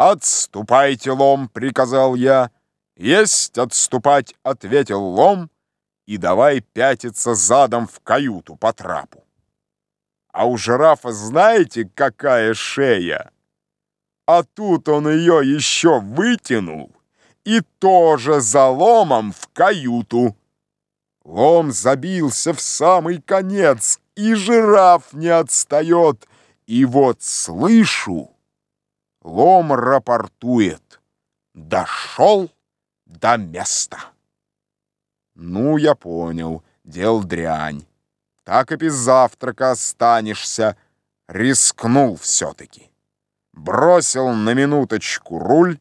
«Отступайте, лом!» — приказал я. «Есть отступать!» — ответил лом. И давай пятиться задом в каюту по трапу. А у жирафа знаете, какая шея? А тут он ее еще вытянул и тоже за ломом в каюту. Лом забился в самый конец, и жираф не отстает. И вот слышу, лом рапортует. Дошел до места. Ну, я понял, дел дрянь. Так и без завтрака останешься. Рискнул все-таки. Бросил на минуточку руль,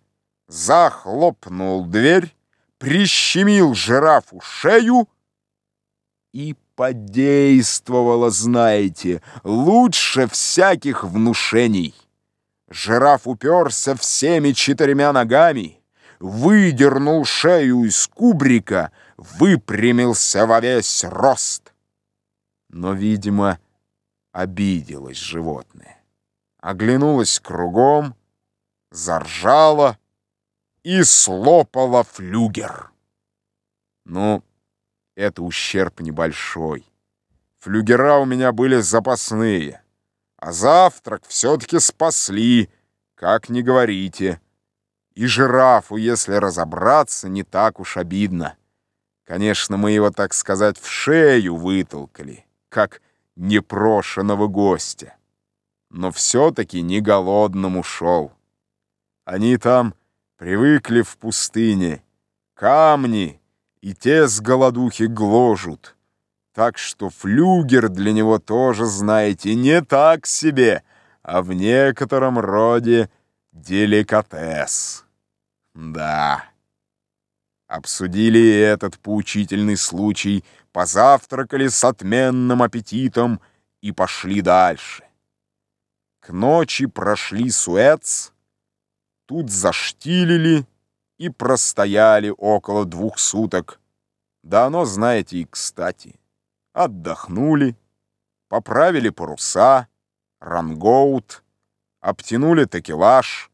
захлопнул дверь, прищемил жирафу шею и подействовало, знаете, лучше всяких внушений. Жираф уперся всеми четырьмя ногами, выдернул шею из кубрика, выпрямился во весь рост. Но, видимо, обиделось животное. Оглянулось кругом, заржало и слопало флюгер. Ну, это ущерб небольшой. Флюгера у меня были запасные, а завтрак все-таки спасли, как не говорите. И жирафу, если разобраться, не так уж обидно. Конечно, мы его, так сказать, в шею вытолкали, как непрошенного гостя. Но все-таки не голодным ушел. Они там привыкли в пустыне. Камни и те с голодухи гложут. Так что флюгер для него тоже, знаете, не так себе, а в некотором роде деликатес. Да. Обсудили этот поучительный случай, позавтракали с отменным аппетитом и пошли дальше. К ночи прошли Суэц, тут заштилили и простояли около двух суток. Да оно, знаете, и кстати. Отдохнули, поправили паруса, рангоут, обтянули такелаж,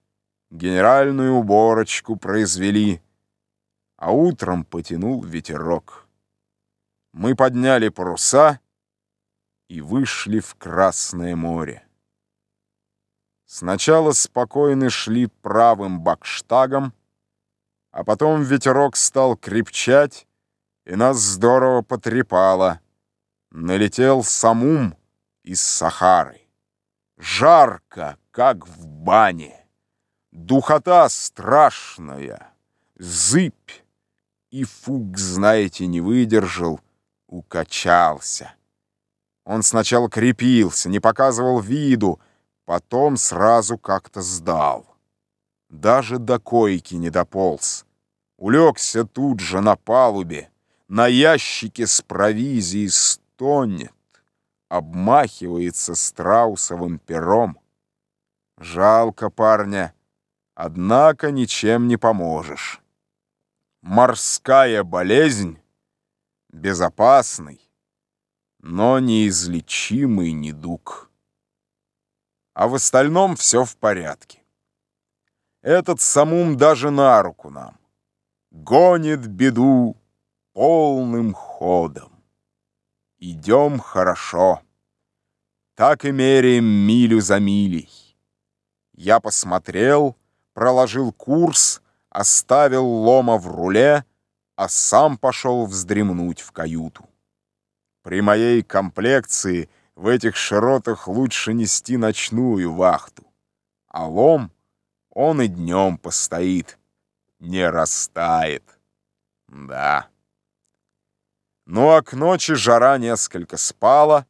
генеральную уборочку произвели, а утром потянул ветерок. Мы подняли паруса и вышли в Красное море. Сначала спокойно шли правым бакштагом, а потом ветерок стал крепчать, и нас здорово потрепало. Налетел самум из Сахары. Жарко, как в бане. Духота страшная, зыбь. И фуг, знаете, не выдержал, укачался. Он сначала крепился, не показывал виду, потом сразу как-то сдал. Даже до койки не дополз. Улегся тут же на палубе, на ящике с провизией стонет, обмахивается страусовым пером. Жалко парня, однако ничем не поможешь. Морская болезнь — безопасный, но неизлечимый недуг. А в остальном все в порядке. Этот самум даже на руку нам. Гонит беду полным ходом. Идем хорошо. Так и меряем милю за милей. Я посмотрел, проложил курс, оставил лома в руле, а сам пошел вздремнуть в каюту. При моей комплекции в этих широтах лучше нести ночную вахту, а лом — он и днем постоит, не растает. Да. Ну а к ночи жара несколько спала.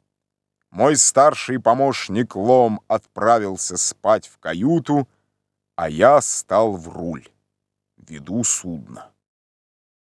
Мой старший помощник Лом отправился спать в каюту, а я стал в руль. Веду судно.